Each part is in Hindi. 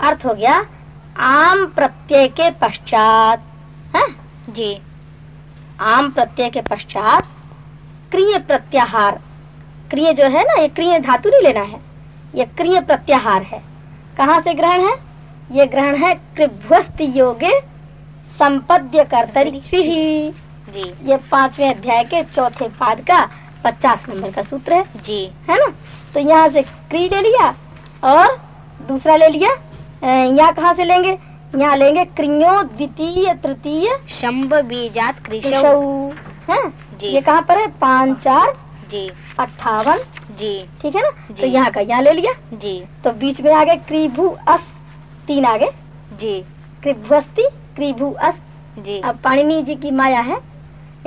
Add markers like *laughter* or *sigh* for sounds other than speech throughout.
अर्थ हो गया आम प्रत्यय के पश्चात है? जी। आम प्रत्यय के पश्चात क्रिय प्रत्याहार। क्रिय जो है ना ये क्रिय धातु नहीं लेना है ये क्रिय प्रत्याहार है। कहाँ से ग्रहण है? ये ग्रहण है कृभ्वस्त योगे संपद्य कर्तरी ही। जी। ये पाँचवें अध्याय के चौथे पाद का पचास नंबर का सूत्र है। जी। है ना? तो यहाँ से क्री ले लिया और दूसरा ले लिया यहाँ कहाँ से लेंगे? यहाँ लेंगे क्रियो द्वितीय तृतीय शंभ बीजात कृषौ। है? जी। ये कहाँ पर है? पाँच चार जी। अट्ठावन। जी। ठीक है ना? जी। तो यहाँ का यहाँ ले लिया। जी। तो बीच में आ गए क्रिभु अस तीन आगे जी। कृभ्वस्ती क्रिभु अस जी। अब पाणिनि जी की माया है।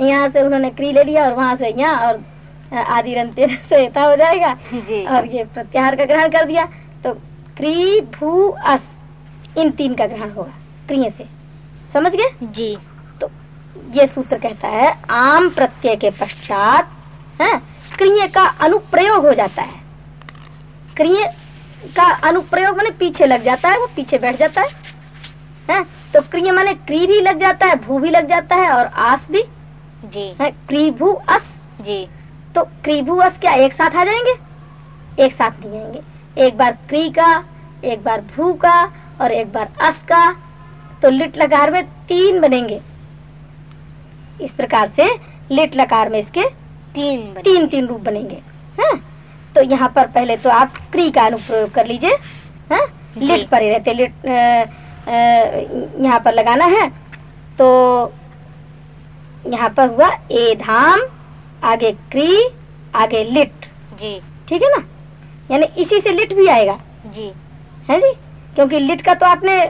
यहाँ से उन्होंने क्री ले लिया और वहाँ से यहाँ और आदि रंते से हो जाएगा। जी। और ये प्रत्याहार का ग्रहण कर दिया। क्री भू अस इन तीन का ग्रहण होगा क्रिय से। समझ गए? जी। तो ये सूत्र कहता है आम प्रत्यय के पश्चात है क्रिय का अनुप्रयोग हो जाता है। क्रिय का अनुप्रयोग मैंने पीछे लग जाता है वो पीछे बैठ जाता है है तो क्रिय माने क्री भी लग जाता है भू भी लग जाता है और आस भी। जी। है क्री भू अस। जी। तो क्रीभू अस क्या एक साथ आ जाएँगे? एक साथ नहीं आएँगे। एक बार क्री का एक बार भू का और एक बार अस का तो लिट लकार में तीन बनेंगे। इस प्रकार से लिट लकार में इसके तीन तीन तीन रूप बनेंगे है? तो यहाँ पर पहले तो आप क्री का अनुप्रयोग कर लीजिए हैं? लिट पर ही रहते लिट यहाँ पर लगाना है तो यहाँ पर हुआ ए धाम आगे क्री आगे लिट। जी। ठीक है ना? यानी इसी से लिट भी आएगा। जी। है जी? क्योंकि लिट का तो आपने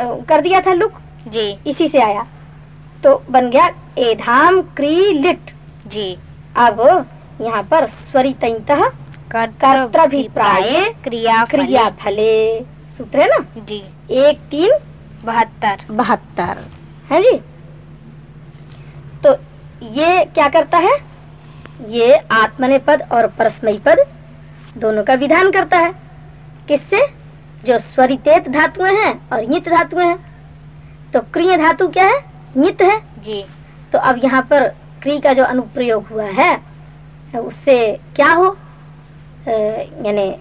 कर दिया था लुक। जी। इसी से आया। तो बन गया ए धाम क्री लिट। जी। अब यहाँ पर स्वरित कर्तभिप्राये क्रिया क्रिया फले सूत्र है ना? जी। एक तीन बहत्तर। बहत्तर। है जी? तो ये क्या करता है? ये आत्मने पद और परस्मयी पद दोनों का विधान करता है। किससे? जो स्वरितेत धातुएँ हैं और नित धातुएँ हैं। तो क्रिय धातु क्या है? नित है। जी। तो अब यहाँ पर क्री का जो अनुप्रयोग हुआ है उससे क्या हो? यानी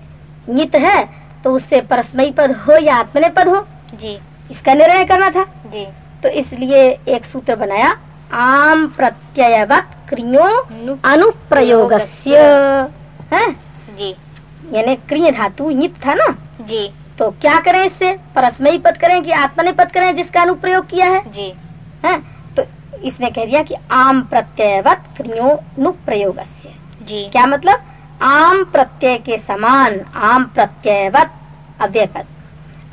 नित है तो उससे परस्मयी पद हो या आत्मने पद हो? जी। इसका निर्णय करना था। जी। तो इसलिए एक सूत्र बनाया आम प्रत्ययवत क्रियो अनुप्रयोग है? जी। यानी क्रिय धातु नित था ना? जी। तो क्या करें इससे? परस्मयी पद करें कि आत्मने पद करें जिसका अनुप्रयोग किया है? जी। है तो इसने कह दिया कि आम प्रत्ययवत क्रियोनुप्रयोगस्य। जी। क्या मतलब? आम प्रत्यय के समान आम प्रत्ययवत अव्यय पद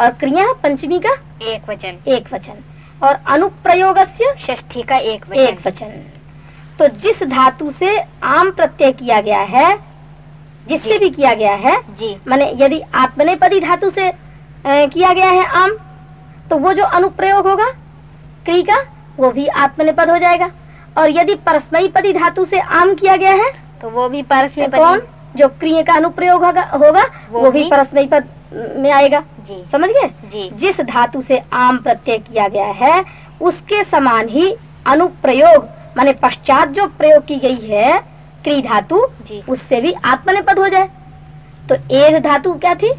और क्रिया पंचमी का? एक वचन। एक वचन। और अनुप्रयोगस्य? षष्ठी का एक वचन। एक वचन। तो जिस धातु से आम प्रत्यय किया गया है जिससे भी किया गया है जी। माने यदि आत्मनेपदी धातु से किया गया है आम तो वो जो अनुप्रयोग होगा क्री का वो भी आत्मनेपद हो जाएगा। और यदि परस्मयीपदी धातु से आम किया गया है तो वो भी परस में कौन? जो क्रिय का अनुप्रयोग होगा होगा वो वो भी भी परस्मयी पद में आएगा। जी। समझ गए? जी। जिस धातु से आम प्रत्यय किया गया है उसके समान ही अनुप्रयोग माने पश्चात जो प्रयोग की गई है क्री धातु उससे भी आत्मनेपद हो जाए। तो एध धातु क्या थी?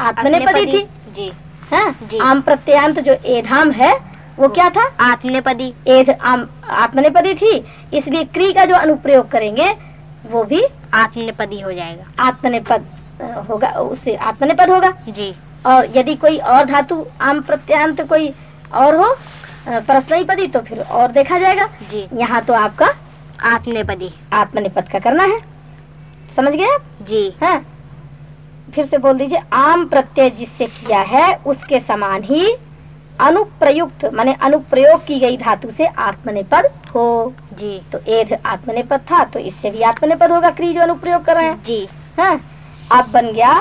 आत्मनेपदी थी। जी। हाँ? जी। आम प्रत्यांत जो एधाम है वो क्या था? आत्मनेपदी। एध आम आत्मनेपदी थी। इसलिए क्री का जो अनुप्रयोग करेंगे वो भी आत्मनेपदी हो जाएगा। आत्मनेपद होगा उससे आत्मनेपद होगा। जी। और यदि कोई और धातु आम प्रत्यांत कोई और हो अ, परस्मयी पदी तो फिर और देखा जाएगा। जी। यहाँ तो आपका आत्मनेपदी आत्मनिपद का करना है। समझ गए आप? जी। हैं। फिर से बोल दीजिए आम प्रत्यय जिससे किया है उसके समान ही अनुप्रयुक्त माने अनुप्रयोग की गई धातु से आत्मनिपद हो। जी। तो एध आत्मनिपद था तो इससे भी आत्मनिपद होगा क्री जो अनुप्रयोग कर रहे हैं। जी। हाँ। अब बन गया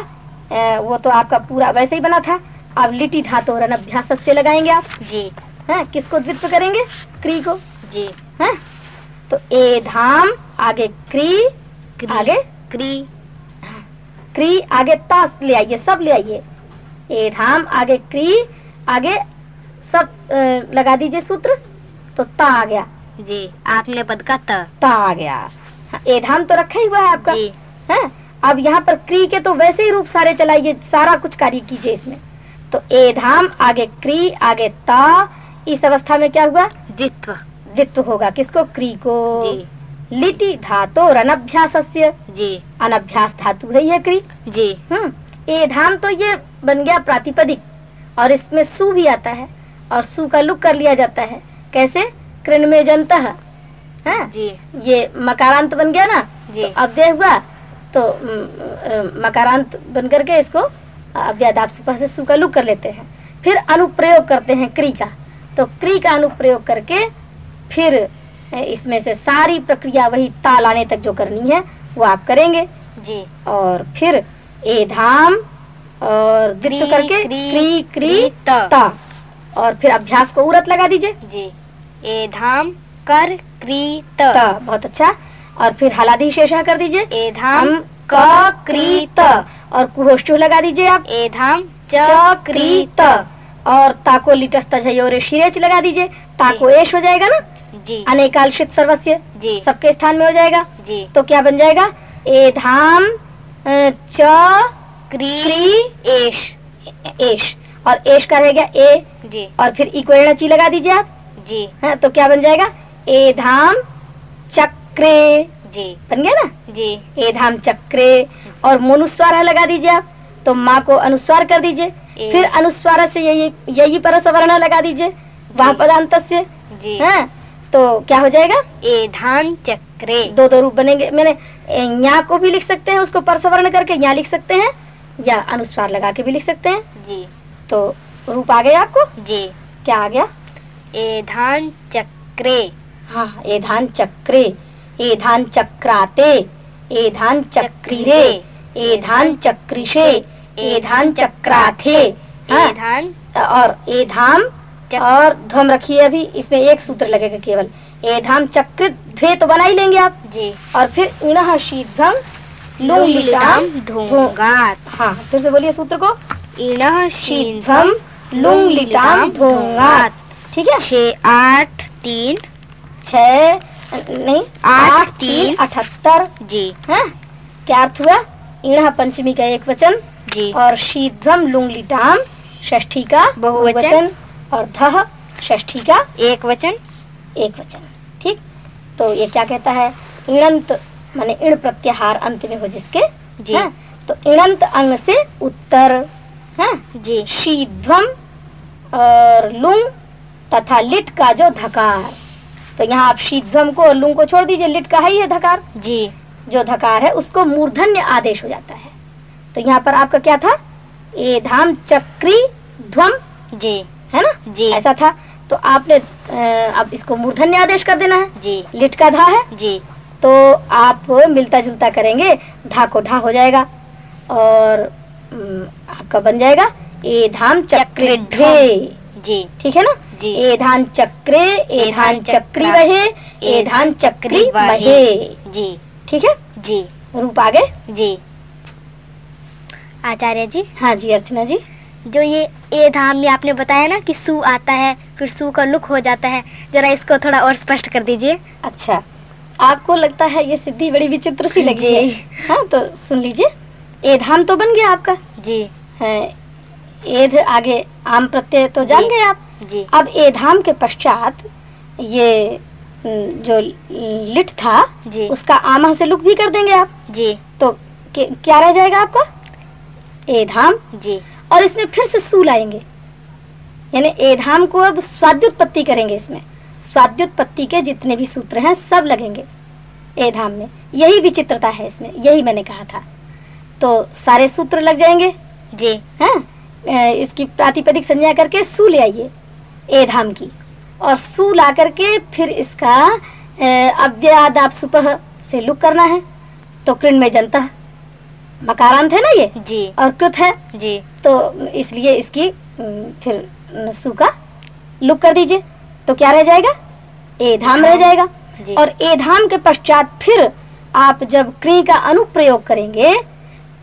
अ, वो तो आपका पूरा वैसे ही बना था। अब लिटी धातु और अभ्यास से लगाएँगे आप। जी। हैं किसको द्वित्व करेंगे? क्री को। जी। हैं। तो ए धाम आगे क्री क्री। आगे क्री। क्री आगे तास ले आइए सब ले आइए। ए धाम आगे क्री आगे सब अ, लगा दीजिए सूत्र तो ता आ गया। जी आत्मने पद का त। ता आ गया। हाँ, ए धाम तो रखा ही हुआ है आपका। जी। है अब यहाँ पर क्री के तो वैसे ही रूप सारे चलाइए सारा कुछ कार्य कीजिए इसमें। तो ए धाम आगे क्री आगे ता इस अवस्था में क्या हुआ? जित्व जित्व होगा। किसको? क्री को लिटी धातो अनभ्यास जी। अनभ्यास धातु है ये क्री जी। हम्म। ए धाम तो ये बन गया प्रातिपदिक। और इसमें सु भी आता है। और सु का लुक कर लिया जाता है। कैसे? कृण में जनत है? जी। ये मकारांत बन गया ना? जी। तो अव्यय हुआ। तो मकारांत बन करके इसको अव्यादाप से सु का लुक कर लेते हैं। फिर अनुप्रयोग करते हैं क्री का तो क्री का अनुप्रयोग करके फिर इसमें से सारी प्रक्रिया वही ताल आने तक जो करनी है वो आप करेंगे। जी। और फिर ए धाम और क्री, करके क्री, क्री क्री क्री, त। ता और फिर अभ्यास को उरत लगा दीजिए। जी। ए धाम कर क्री त। बहुत अच्छा। और फिर हलादी शेषा कर दीजिए। ए धाम क क क्री त। और कुहोष्टु लगा दीजिए आप। ए धाम च क्री त। और ताको लिटस तजयोरे शिरेच लगा दीजिए। ताको एश हो जाएगा ना? जी। अनेकालशित सर्वस्य जी। सबके स्थान में हो जाएगा। जी। तो क्या बन जाएगा? ए धाम च क्री क्री एश। एश। और एश का रह गया ए। जी। और फिर इको ची लगा दीजिए आप। जी। है तो क्या बन जाएगा? ए धाम चक्रे। जी। बन गया ना? जी। ए धाम चक्रे। और मोनुस्वार लगा दीजिए आप। तो माँ को अनुस्वार कर दीजिए। फिर अनुस्वार से यही यही पर सवर्ण लगा दीजिए। वह पदांत से जी। है तो क्या हो जाएगा? ए धान चक्रे। दो दो रूप बनेंगे। मैंने यहाँ को भी लिख सकते हैं उसको परसवर्ण करके यहाँ लिख सकते हैं या अनुस्वार लगा के भी लिख सकते हैं। जी। तो रूप आ गया आपको? जी। क्या आ गया? ए धान चक्रे। हाँ ए धान चक्रे ए धान चक्राते ए धान चक्रीरे ए धान चक्रिशे ए धान चक्राथे ए हाँ, धान और ए धाम और ध्वम रखिए अभी इसमें एक सूत्र लगेगा केवल। ए धाम चक्रित ध्वे तो बना ही लेंगे आप। जी। और फिर इण शीघ्रम लुंग धूम। हाँ फिर से बोलिए सूत्र को। इणः शीघ्रम लुंग लिटाम धोंगात ठीक है? छः आठ तीन। छ नहीं आठ, तीन, अठहत्तर। जी। है? क्या अर्थ हुआ? इणह पंचमी का एक वचन। जी। और शीध्वम लुंग लिटाम षष्ठी का बहुवचन। और धह षष्ठी का एक वचन एक वचन ठीक? तो ये क्या कहता है? इणंत माने इण प्रत्याहार अंत में हो जिसके? जी। हैं? तो इणंत अंग से उत्तर। है? जी। शीध्वम और लुंग तथा लिट का जो धकार। तो यहाँ आप शीध्वम को और लुंग को छोड़ दीजिए लिट का है ही है धकार। जी। जो धकार है उसको मूर्धन्य आदेश हो जाता है। तो यहाँ पर आपका क्या था? ए धाम चक्री ध्वम जी। है ना? जी। ऐसा था। तो आपने अब इसको मूर्धन्य आदेश कर देना है। जी। लिट का धा है। जी। तो आप मिलता जुलता करेंगे धा को ढा हो जाएगा और आपका बन जाएगा ए धाम चक्र ढे। जी। ठीक है ना? जी। ए धान चक्रे ए धान चक्री। वहे ए धान चक्री वहे जी। ठीक है? जी। रूप आगे। जी। आचार्य जी। हाँ जी अर्चना जी। जो ये ए धाम में आपने बताया ना कि सु आता है फिर सु का लुक हो जाता है जरा इसको थोड़ा और स्पष्ट कर दीजिए। अच्छा आपको लगता है ये सिद्धि बड़ी विचित्र सी लगी है? हाँ तो सुन लीजिए। ए धाम तो बन गया आपका। जी। है एध आगे आम प्रत्यय तो जान गए आप? जी। अब ए धाम के पश्चात ये जो लिट था जी। उसका आमा से लुक भी कर देंगे आप। जी। तो क्या रह जाएगा आपका? ए धाम? जी। और इसमें फिर से सू लाएँगे यानी एधाम को अब स्वाद्युत्पत्ति करेंगे इसमें। स्वाद्युत्पत्ति के जितने भी सूत्र हैं सब लगेंगे ए धाम में। यही विचित्रता है इसमें यही मैंने कहा था। तो सारे सूत्र लग जाएँगे? जी। है? इसकी प्रातिपदिक संज्ञा करके सू ले आइए ए धाम की। और सू ला करके फिर इसका अव्यादाप सुपह से लुक करना है। तो कृण में जनता मकारांत है ना ये? जी। और कृत है? जी। तो इसलिए इसकी फिर सू का लुक कर दीजिए। तो क्या रह जाएगा? ए धाम रह जाएगा। जी। और ए धाम के पश्चात फिर आप जब क्री का अनुप्रयोग करेंगे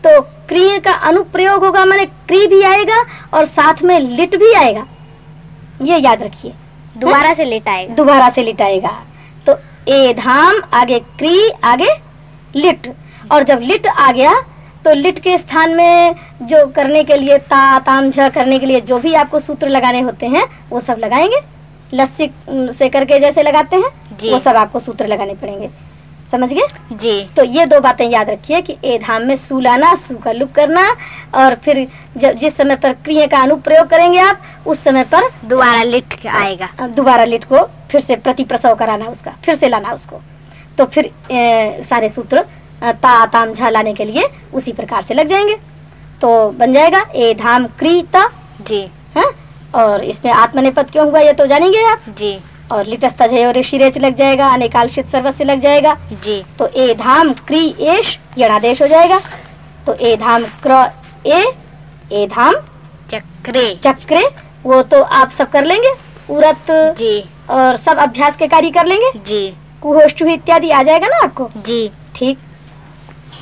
तो क्रिय का अनुप्रयोग होगा मैंने क्री भी आएगा और साथ में लिट भी आएगा। ये याद रखिए। दोबारा से लेट आएगा। दोबारा से लिट आएगा। तो ए धाम आगे क्री आगे लिट। और जब लिट आ गया तो लिट के स्थान में जो करने के लिए ता ताम झ करने के लिए जो भी आपको सूत्र लगाने होते हैं वो सब लगाएँगे? लस्सी से करके जैसे लगाते हैं। वो सब आपको सूत्र लगाने पड़ेंगे। समझ गए? जी। तो ये दो बातें याद रखिए कि ए धाम में सू लाना सू का लुक करना और फिर जब जिस समय पर क्रिया का अनुप्रयोग करेंगे आप उस समय पर दोबारा लिट आएगा। दोबारा लिट को फिर से प्रति प्रसव कराना उसका फिर से लाना उसको। तो फिर ए, सारे सूत्र ता ताम झा लाने के लिए उसी प्रकार से लग जाएँगे। तो बन जाएगा ए धाम क्रीता जी। है? और इसमें आत्मनिपद क्यों हुआ ये तो जानेंगे आप। जी। और लिटस्ता जय और ऋषिरेच लग जाएगा अनेकालशित सर्वस्व लग जाएगा। जी। तो ए धाम क्री एश यणादेश हो जाएगा। तो ए धाम क्र ए ए धाम चक्रे। चक्रे वो तो आप सब कर लेंगे। उरत जी। और सब अभ्यास के कार्य कर लेंगे। जी। कुहोष्टु इत्यादि आ जाएगा ना आपको? जी। ठीक।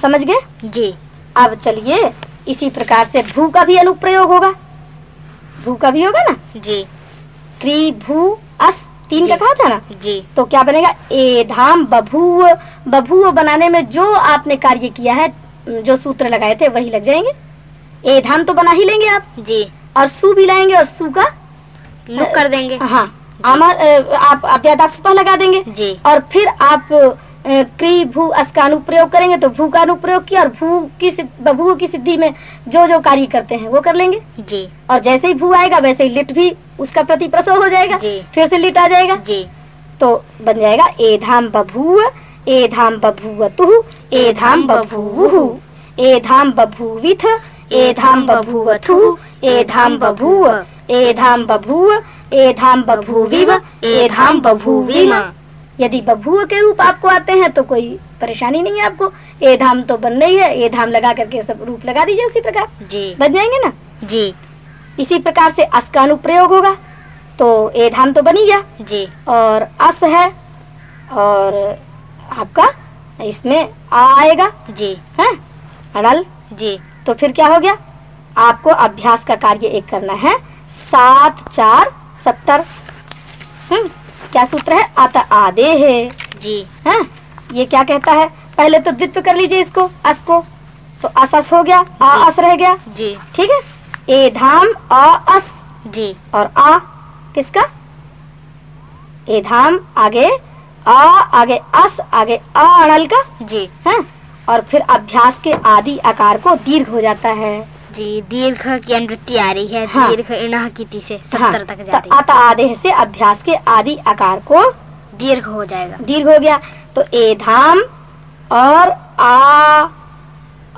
समझ गए? जी। अब चलिए इसी प्रकार से भू का भी अनुप्रयोग होगा। भू का भी होगा ना? जी। क्री भू अस तीन का कहा था ना? जी। तो क्या बनेगा? ए धाम बभू बभू बनाने में जो आपने कार्य किया है जो सूत्र लगाए थे वही लग जाएँगे? ए धाम तो बना ही लेंगे आप। जी। और सु भी लाएँगे और सु का? लुक कर देंगे। हाँ। आमा आप अव्यादाप सुपह लगा देंगे। जी। और फिर आप क्री भू अस का अनुप्रयोग करेंगे तो भू का अनुप्रयोग किया और भू की बभू की सिद्धि में जो जो कार्य करते हैं वो कर लेंगे। जी। और जैसे ही भू आएगा वैसे ही लिट भी उसका प्रति प्रसव हो जाएगा। जी। फिर से लिट आ जाएगा। जी। तो बन जाएगा ए धाम बभूव ए धाम बभूवतु ए धाम बभूवु ए धाम बभूविथ ए धाम बभूवथु ए धाम बभूव ए धाम बभूव ए धाम बभूविव ए धाम बभूविम। यदि बभूव के रूप आपको आते हैं तो कोई परेशानी नहीं है आपको। ए धाम तो बन रही है ए धाम लगा करके सब रूप लगा दीजिए उसी प्रकार। जी। बन जाएँगे ना? जी। इसी प्रकार से अस का अनुप्रयोग होगा तो ए धाम तो बनी गया। जी। और अस है और आपका इसमें आ आएगा। जी। है? अड़ल? जी। तो फिर क्या हो गया? आपको अभ्यास का कार्य एक करना है। सात चार सत्तर। हम्म। क्या सूत्र है? अत आदे है। जी। है? ये क्या कहता है? पहले तो द्वित्व कर लीजिए इसको अस को। तो अस अस हो गया आ अस रह गया। जी। ठीक है? ए धाम अ अस। जी। और आ किसका? ए धाम आगे आ आगे अस आगे आ अड़ल का। जी। है? और फिर अभ्यास के आदि आकार को दीर्घ हो जाता है। जी दीर्घ की अनुवृत्ति आ रही है हाँ। दीर्घ इणह की ती से हाँ, तक जा तो रही अत आदेश से अभ्यास के आदि आकार को दीर्घ हो जाएगा। दीर्घ हो गया। तो ए धाम और आ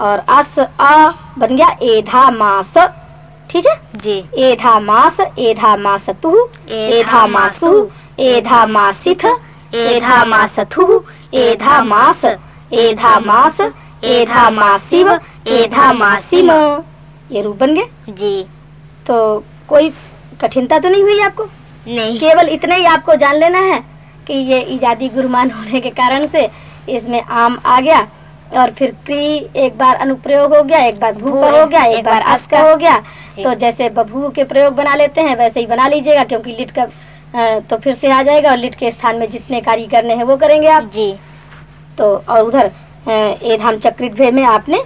और अस आ बन गया। ए धा मास ठीक है? जी। ए धा मास ए धा मासतु ए धा मासु ए धा मासिथ ए धा मासथु ए धा मास ए धा मास ए धा मासिव ए धा मासिम ये रूप बन गए जी। तो कोई कठिनता तो नहीं हुई आपको? नहीं। केवल इतना ही आपको जान लेना है कि ये इजादी गुरुमान *laughs* होने के कारण से इसमें आम आ गया और फिर क्री एक बार अनुप्रयोग हो गया एक बार भू का हो गया एक एक बार अस का हो गया। तो जैसे बभू के प्रयोग बना लेते हैं वैसे ही बना लीजिएगा क्योंकि लिट का तो फिर से आ जाएगा और लिट के स्थान में जितने कार्य करने हैं वो करेंगे आप। जी। तो और उधर अ, ए धाम चक्रित भे में आपने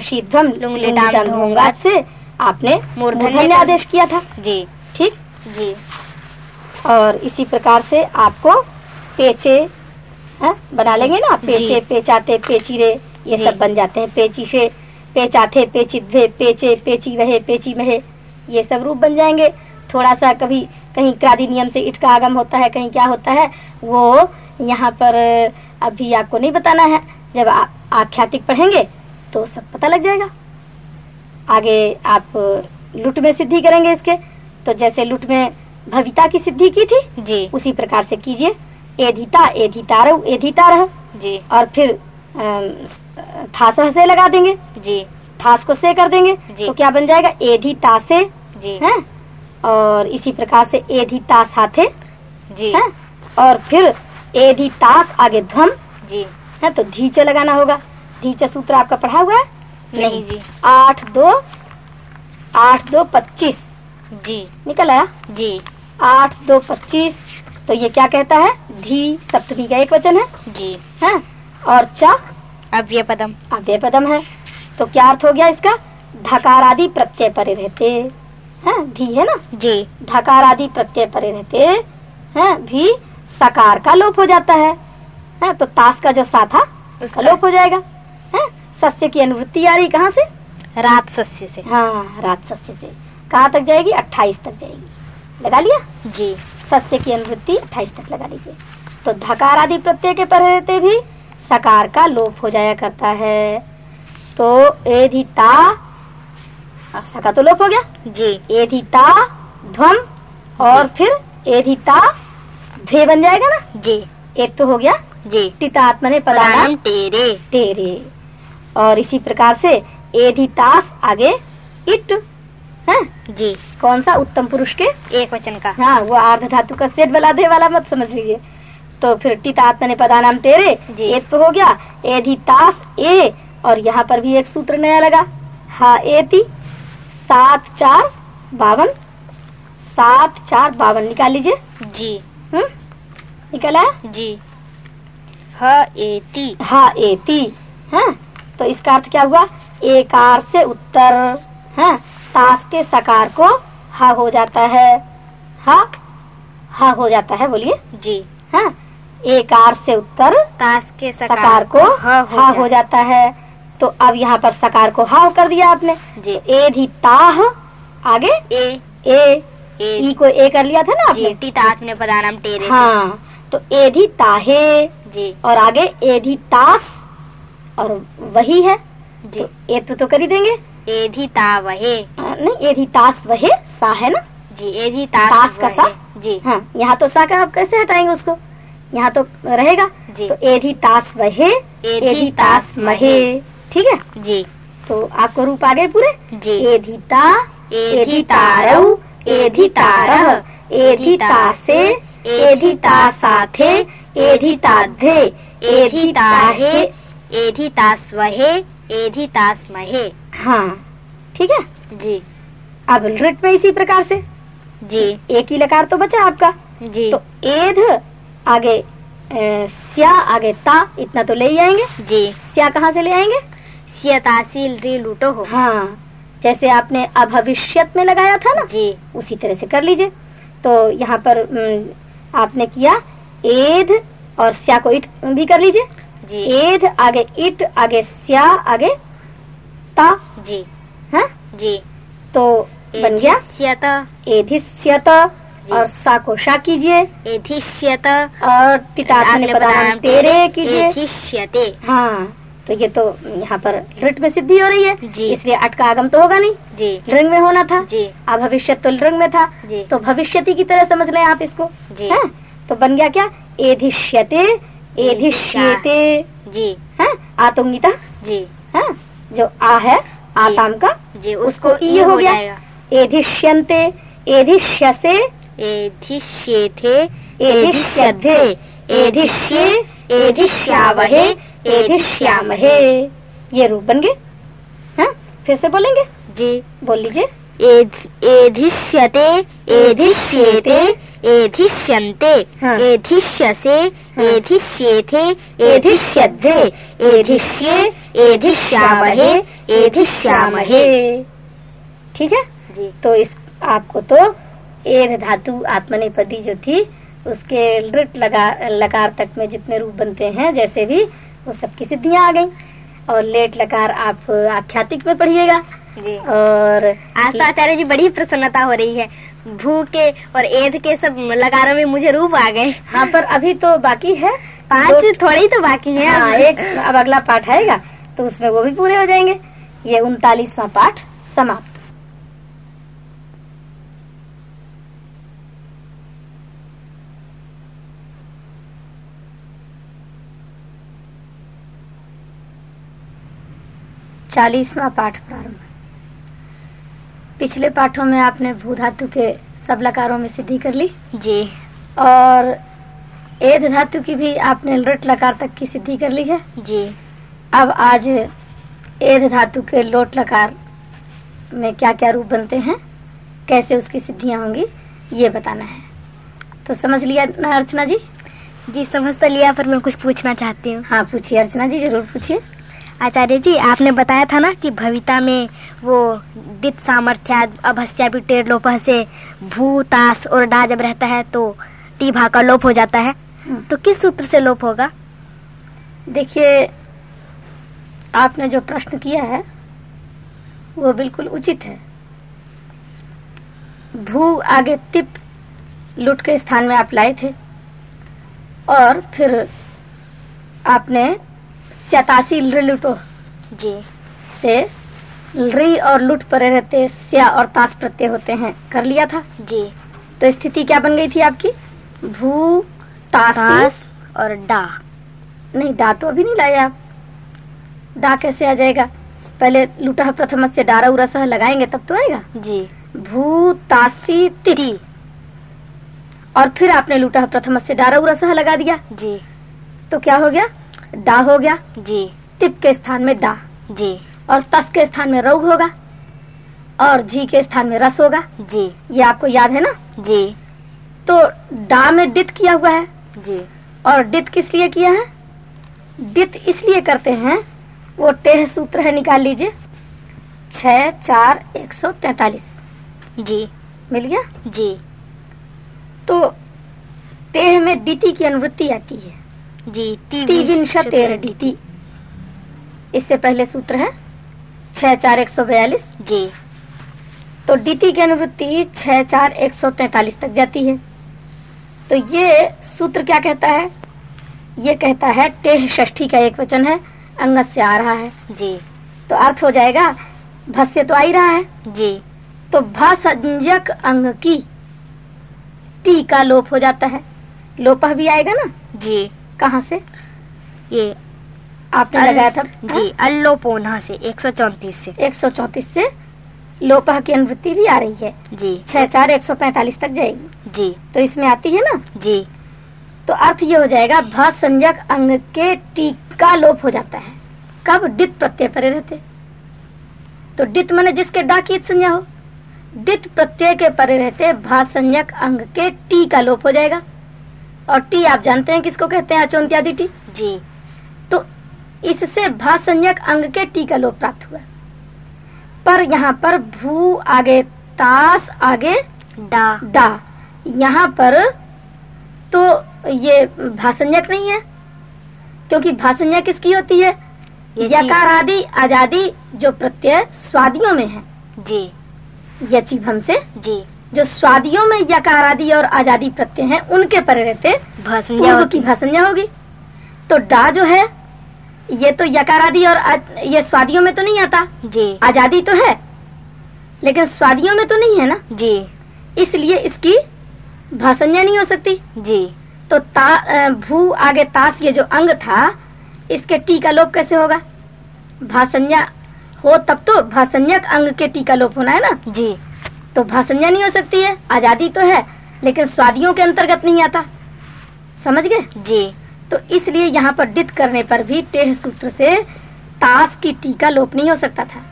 शीध्वम लुंगलिटाम धूंगात से आपने मूर्धन्य आदेश किया था। जी। ठीक? जी। और इसी प्रकार से आपको पेचे है? बना लेंगे ना? पेचे। पेचाते पेचीरे ये सब बन जाते हैं। पेचीशे पेचाथे पेचिद्भे पेचे पेची वहे पेची महे ये सब रूप बन जाएँगे। थोड़ा सा कभी कहीं क्रादि नियम से इट का आगम होता है कहीं क्या होता है वो यहाँ पर अभी आपको नहीं बताना है। जब आ- आख्यातिक पढ़ेंगे तो सब पता लग जाएगा। आगे आप लुट में सिद्धि करेंगे इसके। तो जैसे लुट में भविता की सिद्धि की थी जी। उसी प्रकार से कीजिए। एधिता एधितारव एधितारह जी। और फिर थास से लगा देंगे। जी। थास को से कर देंगे। जी। तो क्या बन जाएगा? एधिता से जी। है? और इसी प्रकार से एधिता साथे जी। है? और फिर एधितास आगे ध्वम। जी। है? तो धीचे लगाना होगा। धीचे सूत्र आपका पढ़ा हुआ है? नहीं जी। आठ दो आठ दो पच्चीस। जी। निकल आया? जी। आठ दो पच्चीस तो ये क्या कहता है? धी सप्तमी का एक वचन है। जी। है? और चा? अव्यय पदम। अव्यय पदम है। तो क्या अर्थ हो गया इसका? धकार आदि प्रत्यय परे रहते। हैं? धी है ना? जी। धकार आदि प्रत्यय परे रहते। हैं? भी सकार का लोप हो जाता है। हैं? तो तास का जो सा था उसका- लोप हो जाएगा। हैं? सस्य की अनुवृत्ति आ रही कहाँ से? रात सस्य से। हाँ रात सस्य से। कहाँ तक जाएगी? अट्ठाईस तक जाएगी। लगा लिया? जी। सस्य की अनुवृत्ति अट्ठाईस तक लगा लीजिए। तो धकार आदि प्रत्यय के पर रहते भी सकार का लोप हो जाया करता है। तो एधिता सका तो लोप हो गया? जी। एधिता ध्वम और फिर एधिता धे बन जाएगा ना? जी। एक तो हो गया। जी। टितात्मने पदानाम तेरे। टेरे और इसी प्रकार से एधितास आगे इट है? जी। कौन सा उत्तम पुरुष के? एक वचन का। हाँ वो आर्ध धातु का सेट वाला दे वाला मत समझ लीजिए। तो फिर टितात्मने पदानाम तेरे जी। एक तो हो गया एधितास ए और यहाँ पर भी एक सूत्र नया लगा। हा एति सात चार बावन सात चार बावन निकाल लीजिए। जी। हम्म निकल जी। ह एति। हा एति हाँ। तो इसका अर्थ क्या हुआ? एकार से उत्तर है? ताश के सकार को हा हो जाता है। हा? हा हो जाता है बोलिए। जी। हाँ? एकार से उत्तर ताश के सकार, सकार को ह हो, हा हो जाता है। तो अब यहाँ पर सकार को हा कर दिया आपने। जी। एधि ताह आगे? ए। ए। ए। ई को ए कर लिया था ना आपने? टितात में पदानाम से। हाँ। तो एधि ताहे जी। और आगे एधि तास और वही है जी तो एत्व तो कर ही देंगे एधि तावहे आ, नहीं एधि तास वहे सा है ना जी एधि तास तास का सा? जी हाँ यहाँ तो सा का आप कैसे हटाएँगे उसको यहाँ तो रहेगा जी तो एधि तास वहे एधि तास महे ठीक है जी तो आपको रूप आ गए पूरे जी एधिता एधितारौ, एधितारः एधितासे एधितासाथे एधिताध्रे एधिताहे एधि तास्वहे एधि तास्महे हाँ ठीक है? जी। अब लृट में इसी प्रकार से? जी। एक ही लकार तो बचा आपका। जी। तो एध आगे ए, स्या आगे ता इतना तो ले ही आएँगे। जी। स्या कहाँ से ले आएँगे? सियतासील री लूटो हो। हाँ जैसे आपने अभविष्यत में लगाया था ना? जी। उसी तरह से कर लीजिए। तो यहाँ पर आपने किया एध और स्या को इट भी कर लीजिए। जी। एध आगे इट आगे स्या आगे ता। जी। है? जी। तो बन गया। एधिष्यत। एधिष्यत और सा को शा कीजिए। एधिष्यत। और पदान तेरे कीजिए। एधिष्यते। हाँ तो ये तो यहाँ पर लृट में सिद्धि हो रही है। जी। इसलिए अट का आगम तो होगा नहीं। जी। लृंग में होना था। जी। अब भविष्य तो लृंग में था। जी। तो भविष्यति की तरह समझ लें आप इसको। जी। है? तो बन गया क्या? एधिष्यते। एधिष्यते। जी। है? आतुंगिता? जी। है? जो आ है आताम का जी उसको ई हो गया। एधिष्यन्ते एधिष्यसे। एधिष्येथे एधिष्यद्धे एधिष्ये एधिष्यावहे एधिष्यामहे। ये रूप बन गए। हाँ? फिर से बोलेंगे? जी। बोल लीजिए। एध- एधिष्यते एधिष्येते एधिष्यन्ते हाँ। एधिष्यसे। एधिष्येथे एधिष्यद्धे एधिष्ये एधिष्यावहे एधिष्यामहे। ठीक है? जी। तो इस आपको तो एध धातु आत्मनेपदी जो थी उसके लृट लगा लकार तक में जितने रूप बनते हैं जैसे भी वो सबकी सिद्धियाँ आ गई। और लेट लकार आप आख्यातिक में पढ़िएगा। जी। और आज तो आचार्य जी बड़ी प्रसन्नता हो रही है। भू के और एध के सब लगारों में मुझे रूप आ गए। हाँ पर अभी तो बाकी है। पाँच थोड़ी तो बाकी है। हाँ एक अब अगला पाठ आएगा तो उसमें वो भी पूरे हो जाएँगे। ये उनतालीसवा पाठ समाप्त। चालीसवा पाठ प्रारंभ। पिछले पाठों में आपने भू धातु के सब लकारों में सिद्धि कर ली। जी। और एध धातु की भी आपने लृट लकार तक की सिद्धि कर ली है। जी। अब आज एध धातु के लोट लकार में क्या क्या रूप बनते हैं? कैसे उसकी सिद्धियाँ होंगी? ये बताना है। तो समझ लिया ना अर्चना जी? जी समझ तो लिया पर मैं कुछ पूछना चाहती हूँ। हाँ पूछिए अर्चना जी ज़रूर पूछिए। आचार्य जी आपने बताया था ना कि भविता में वो दित सामर्थ्या अभस्या भी टेर लोप से भू तास और डा जब रहता है तो टी भा का लोप हो जाता है। हम्म। तो किस सूत्र से लोप होगा? देखिए आपने जो प्रश्न किया है वो बिल्कुल उचित है। भू आगे तिप लुट के स्थान में आप लाए थे और फिर आपने सतासी लुटो जी। से री और लुट परे रहते स्या और तास प्रत्यय होते हैं। कर लिया था? जी। तो स्थिति क्या बन गई थी आपकी? भू तासी तास। और डा। नहीं डा तो अभी नहीं लाए आप। डा कैसे आ जाएगा? पहले लुटा प्रथम से डारा उरा सह लगाएँगे तब तो आएगा। जी। भू तासी तिरी और फिर आपने लुटा प्रथम से डारा उरा सह लगा दिया। जी। तो क्या हो गया? डा हो गया। जी। तिप के स्थान में डा। जी। और तस के स्थान में रौग होगा। और जी के स्थान में रस होगा। जी। ये आपको याद है ना? जी। तो डा में डित किया हुआ है। जी। और डित किस लिए किया है? डित इसलिए करते हैं वो टेह सूत्र है निकाल लीजिए। छ चार एक सौ तैतालीस। जी। मिल गया? जी। तो टेह में डिति की अनुवृत्ति आती है। जी तिविंशतेर डिति इससे पहले सूत्र है छ चार एक सौ बयालीस। जी। तो डिति की अनुवृत्ति छ चार एक सौ तैतालीस तक जाती है। तो ये सूत्र क्या कहता है? ये कहता है टेह षष्ठी का एक वचन है अंग से आ रहा है। जी। तो अर्थ हो जाएगा भस्य तो आ ही रहा है। जी। तो भ संजक अंग की टी का लोप हो जाता है। लोप भी आएगा ना? जी। कहाँ से? ये आपने लगाया था? जी अल्लोपोना से एक सौ चौतीस से। एक सौ चौतीस से लोपह की अनुवृत्ति भी आ रही है। जी। छह चार एक सौ पैंतालीस तक जाएगी। जी। तो इसमें आती है ना? जी। तो अर्थ ये हो जाएगा भ संजक अंग के टी का लोप हो जाता है। कब? डित प्रत्यय परे रहते तो डित माने जिसके डा की संज्ञा हो। डित प्रत्यय के परे रहते भा संज्ञक अंग के टी का लोप हो जाएगा। और टी आप जानते हैं किसको कहते हैं अचोन्त्यादि टी? जी। तो इससे भा संज्ञक अंग के टी का लोप प्राप्त हुआ। पर यहाँ पर भू आगे तास आगे डा। डा। यहाँ पर तो ये भाषंजक नहीं है क्योंकि भाषंजक किसकी होती है। यकार आदि आज़ादी जो प्रत्यय स्वादियों में है। जी। यचिभम से जी। जो स्वादियों में यकार आदि और आज़ादी प्रत्यय हैं उनके परे रहते पूर्व की भाषंजा होगी। तो डा जो है ये तो यकार आदि और आ- ये स्वादियों में तो नहीं आता। जी। आज़ादी तो है लेकिन स्वादियों में तो नहीं है ना? जी। इसलिए इसकी भाषंजा नहीं हो सकती। जी। तो ता भू आगे तास ये जो अंग था इसके टी का लोप कैसे होगा? भाषंजा हो तब तो भाषंजक अंग के टी का लोप होना है ना? जी। तो भाषंजा नहीं हो सकती है। आज़ादी तो है लेकिन स्वादियों के अंतर्गत नहीं आता। समझ गए? जी। तो इसलिए यहाँ पर डित करने पर भी टेह सूत्र से तास की टीका लोप नहीं हो सकता था।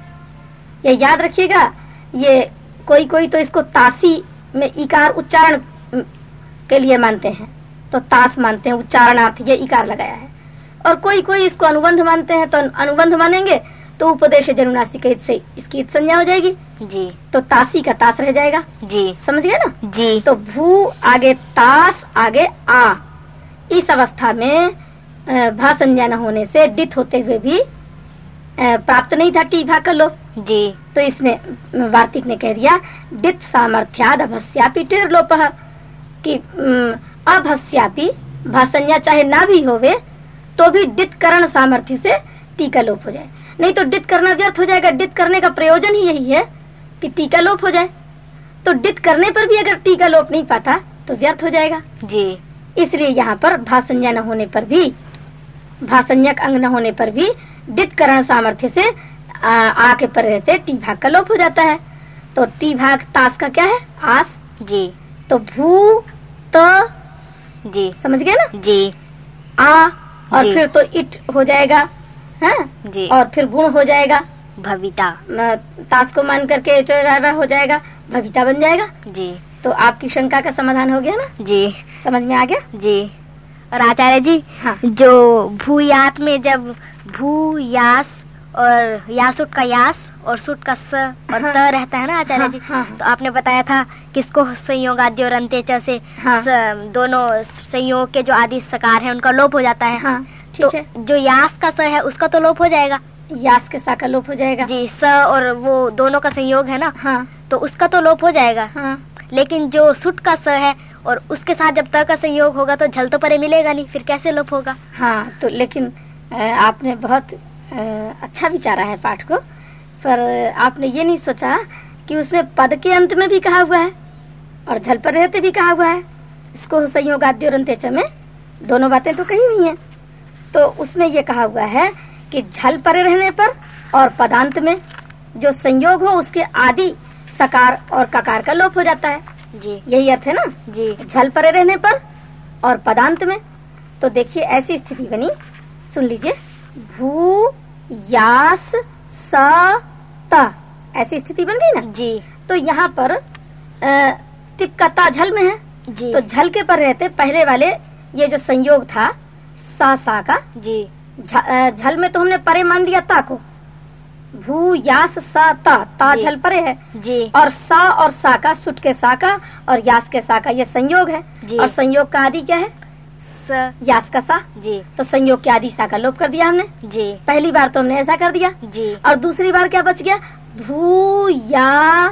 ये याद रखिएगा ये कोई कोई तो इसको तासी में इकार उच्चारण के लिए मानते हैं। तो तास मानते हैं उच्चारणार्थ ये इकार लगाया है। और कोई कोई इसको अनुबंध मानते हैं तो अनुबंध मानेंगे तो उपदेश जनुनासिक से इसकी इत संज्ञा हो जाएगी। जी। तो तासी का तास रह जाएगा। जी। समझ गए ना? जी। तो भू आगे तास आगे आ। इस अवस्था में भा संज्ञा न होने से डित होते हुए भी प्राप्त नहीं था टी भा का लोप। जी। तो इसने वार्तिक ने कह दिया डित सामर्थ्याद अभस्यापि टिर लोप। कि अभस्यापि भा संज्ञा चाहे ना भी होवे तो भी डित करण सामर्थ्य से टी का लोप हो जाए। नहीं तो डित करना व्यर्थ हो जाएगा। डित करने का प्रयोजन ही यही है कि टीका लोप हो जाए। तो डित करने पर भी अगर टीका लोप नहीं पाता तो व्यर्थ हो जाएगा। जी। इसलिए यहाँ पर भाषंज्ञा न होने पर भी भाषंजक अंग न होने पर भी डित करण सामर्थ्य से आ, आ पर रहते टी भाग का लोप हो जाता है। तो टी भाग तास का क्या है? आस। जी। तो भू त। जी। समझ गए ना? जी। आ और जी। फिर तो इट हो जाएगा। हाँ? जी। और फिर गुण हो जाएगा। भविता। ताश को मान करके हो जाएगा भविता बन जाएगा। जी। तो आपकी शंका का समाधान हो गया ना? जी। समझ में आ गया? जी। और आचार्य जी हाँ। जो भूयात में जब भू यास और यासुट का यास और सुट का स और हाँ। त रहता है ना आचार्य हाँ, जी हाँ, हाँ। तो आपने बताया था किसको संयोग आदि और अंत्य से हाँ। स, दोनों संयोग के जो आदि सकार है उनका लोप हो जाता है। हाँ। तो है। जो यास का स है उसका तो लोप हो जाएगा। यास के सा का लोप हो जाएगा। जी स और वो दोनों का संयोग है ना? हाँ। तो उसका तो लोप हो जाएगा। हाँ। लेकिन जो सुट का स है और उसके साथ जब त का संयोग होगा तो झल तो परे मिलेगा नहीं फिर कैसे लोप होगा? हाँ तो लेकिन आपने बहुत अच्छा विचारा है पाठ को। पर आपने ये नहीं सोचा कि उसमें पद के अंत में भी कहा हुआ है और झल पर रहते भी कहा हुआ है। इसको संयोग आद्य और अंत्यच में दोनों बातें तो कही हुई हैं। तो उसमें ये कहा हुआ है कि झल परे रहने पर और पदांत में जो संयोग हो उसके आदि सकार और ककार का लोप हो जाता है। जी। यही अर्थ है ना? जी। झल परे रहने पर और पदांत में। तो देखिए ऐसी स्थिति बनी। सुन लीजिए। भू यास स त। ऐसी स्थिति बन गई ना? जी। तो यहाँ पर टिप का ता झल में है। जी। तो झल के पर रहते पहले वाले ये जो संयोग था सा सा का? जी। झल में तो हमने परे मान दिया ता को। भू यास सा ता। ता झल परे है। जी। और सा और सा का सुट के सा का और यास के सा का ये संयोग है। जी। और संयोग का आदि क्या है? स। यास का सा। जी। तो संयोग के आदि सा का लोप कर दिया हमने। जी। पहली बार तो हमने ऐसा कर दिया। जी। और दूसरी बार क्या बच गया? भू या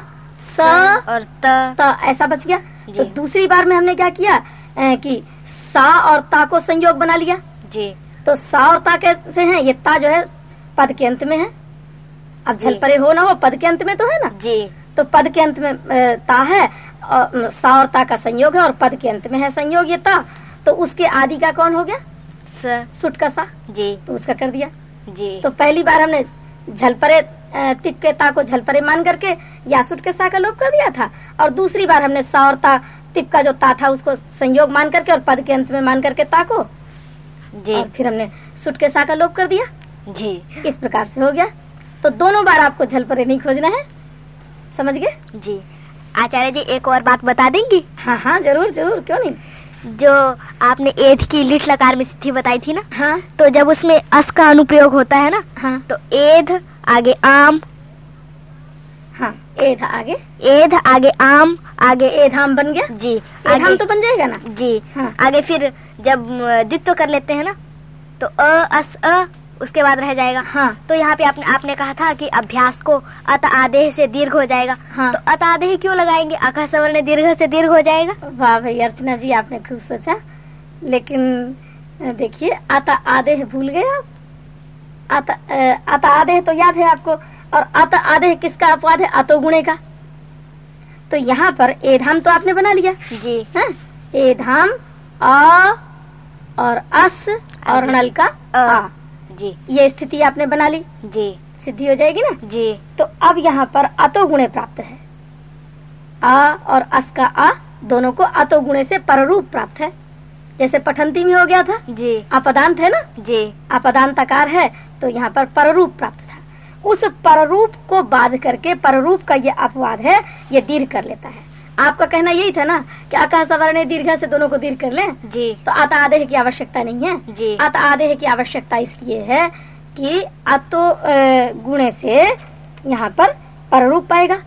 स और त। त ऐसा बच गया। तो दूसरी बार में हमने क्या किया? कि सा और ता को संयोग बना लिया। जी। तो सा और ता कैसे हैं? ये ता जो है पद के अंत में है। अब। झल परे हो ना हो पद के अंत में तो है ना? जी। तो पद के अंत में ता है और सा और ता का संयोग है और पद के अंत में है संयोग ये ता। तो उसके आदि का कौन हो गया? स सुट का सा। जी। तो उसका कर दिया। जी। तो पहली बार हमने झलपरे तिप के ता को झलपरे मान करके या सुट के सा का लोप कर दिया था। और दूसरी बार हमने सा और ता तिप का जो ता था उसको संयोग मान करके और पद के अंत में मान करके ता को जी। और फिर हमने सुट के सा का लोप कर दिया। जी। इस प्रकार से हो गया। तो दोनों बार आपको झलपरे नहीं खोजना है। समझ गए? जी। आचार्य जी एक और बात बता देंगी? हाँ हाँ ज़रूर ज़रूर क्यों नहीं? जो आपने एध की लिट लकार में स्थिति बताई थी ना हाँ। तो जब उसमें अस का अनुप्रयोग होता है ना हाँ। तो एध आगे आम ए था आगे? एध आगे आम आगे ए धाम बन गया? जी ए धाम तो बन जाएगा ना? जी। हाँ। आगे फिर जब द्वित्व कर लेते हैं ना तो अ अस अ उसके बाद रह जाएगा। हाँ। तो यहाँ पे आपने आपने कहा था कि अभ्यास को अत आदेह से दीर्घ हो जाएगा। हाँ। तो अत आदेह क्यों लगाएँगे? आकाश सवर्ण दीर्घ से दीर्घ हो जाएगा। वाह भाई अर्चना जी आपने खूब सोचा। लेकिन देखिए आता आधे भूल गए आप। अत आता तो याद है आपको? और अत आधे किसका अपवाद है? अतो गुणे का। तो यहाँ पर ए धाम तो आपने बना लिया। जी। है? ए धाम आ और अस और नल का अ। आ। जी। ये स्थिति आपने बना ली। जी। सिद्धि हो जाएगी ना? जी। तो अब यहाँ पर अतो गुणे प्राप्त है। आ और अस का आ दोनों को अतो गुणे से पररूप प्राप्त है। जैसे पठंती में हो गया था। जी। अपदांत है ना? जी। अपदांत आकार है तो यहाँ पर पररूप प्राप्त उस पररूप को बाध करके पररूप का ये अपवाद है ये दीर्घ कर लेता है। आपका कहना यही था ना कि आकाश सवर्ण दीर्घ से दोनों को दीर्घ कर लें? जी। तो अत आदेह की आवश्यकता नहीं है। जी। अत आदेह की आवश्यकता इसलिए है कि अतो गुणे से यहाँ पर पररूप पाएगा।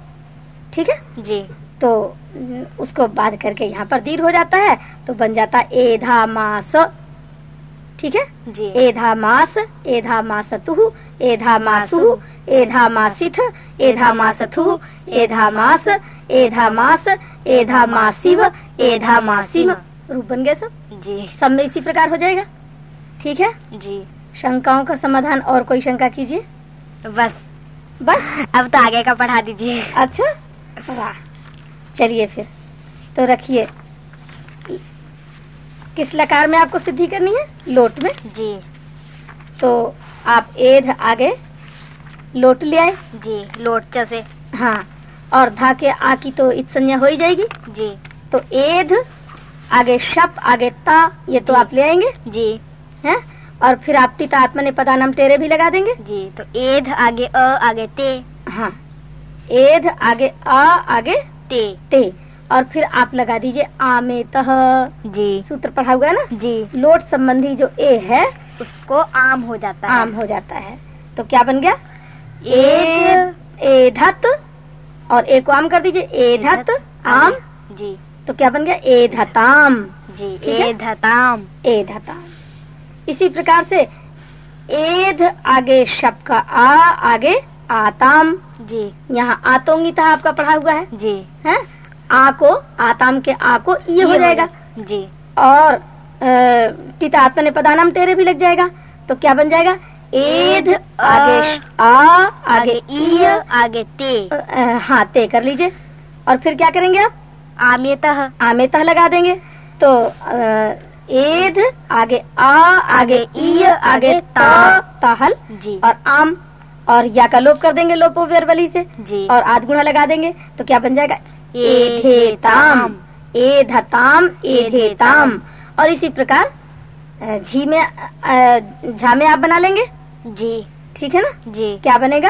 ठीक है? जी। तो उसको बाध करके यहाँ पर दीर्घ हो जाता है तो बन जाता एधा मास ठीक है? जी। एधा मास एधा मासतु एधा मासु एधा मासिथ एधा मासथु एधा मास एधा मास एधा मासिव एधा मासिम रूप बन गए सब? जी। सब में इसी प्रकार हो जाएगा? ठीक है? जी। शंकाओं का समाधान और कोई शंका कीजिए। बस। बस? अब तो आगे का पढ़ा दीजिए। अच्छा। वाह। चलिए फिर। तो रखिए। किस लकार में आपको सिद्धि करनी है? लोट में? जी। तो आप एध आगे लोट ले आए। जी लोट से हाँ और धा के आ की तो इत संज्ञा हो ही जाएगी। जी। तो एध आगे शप आगे ता ये तो आप ले आएँगे। जी। हैं? और फिर आप टिता आत्मा ने पदा नाम टेरे भी लगा देंगे। जी तो एध आगे अ आगे ते। हाँ। एध आगे आ आगे ते। ते। और फिर आप लगा दीजिए आमे तह जी। सूत्र पढ़ा हुआ है ना? जी। लोट संबंधी जो ए है उसको आम हो जाता है। आम हो जाता है। तो क्या बन गया? ए एधत। और ए को आम कर दीजिए। एधत आम। जी। तो क्या बन गया? ए धताम जी ए धताम ए धताम इसी प्रकार से एध आगे शब का आ आगे आताम। जी। यहाँ आतोंगिता आपका पढ़ा हुआ है। जी। हैं? आ को आताम के आ को ये हो जाएगा। जी। और टिता आत्मा ने पदानाम टेरे भी लग जाएगा। तो क्या बन जाएगा? एध आगे। आ आगे ई आगे ते। हाँ ते कर लीजिए। और फिर क्या करेंगे आप? आमेतः। आमे तह लगा देंगे। तो एध आगे आ आगे ई आगे ता। ताहल जी। और आम। और या का लोप कर देंगे लोपो व्यरबली से। जी। और आध गुणा लगा देंगे। तो क्या बन जाएगा? एधेताम। एधताम एधेताम। और इसी प्रकार झी में झा में आप बना लेंगे? जी। ठीक है ना? जी। क्या बनेगा?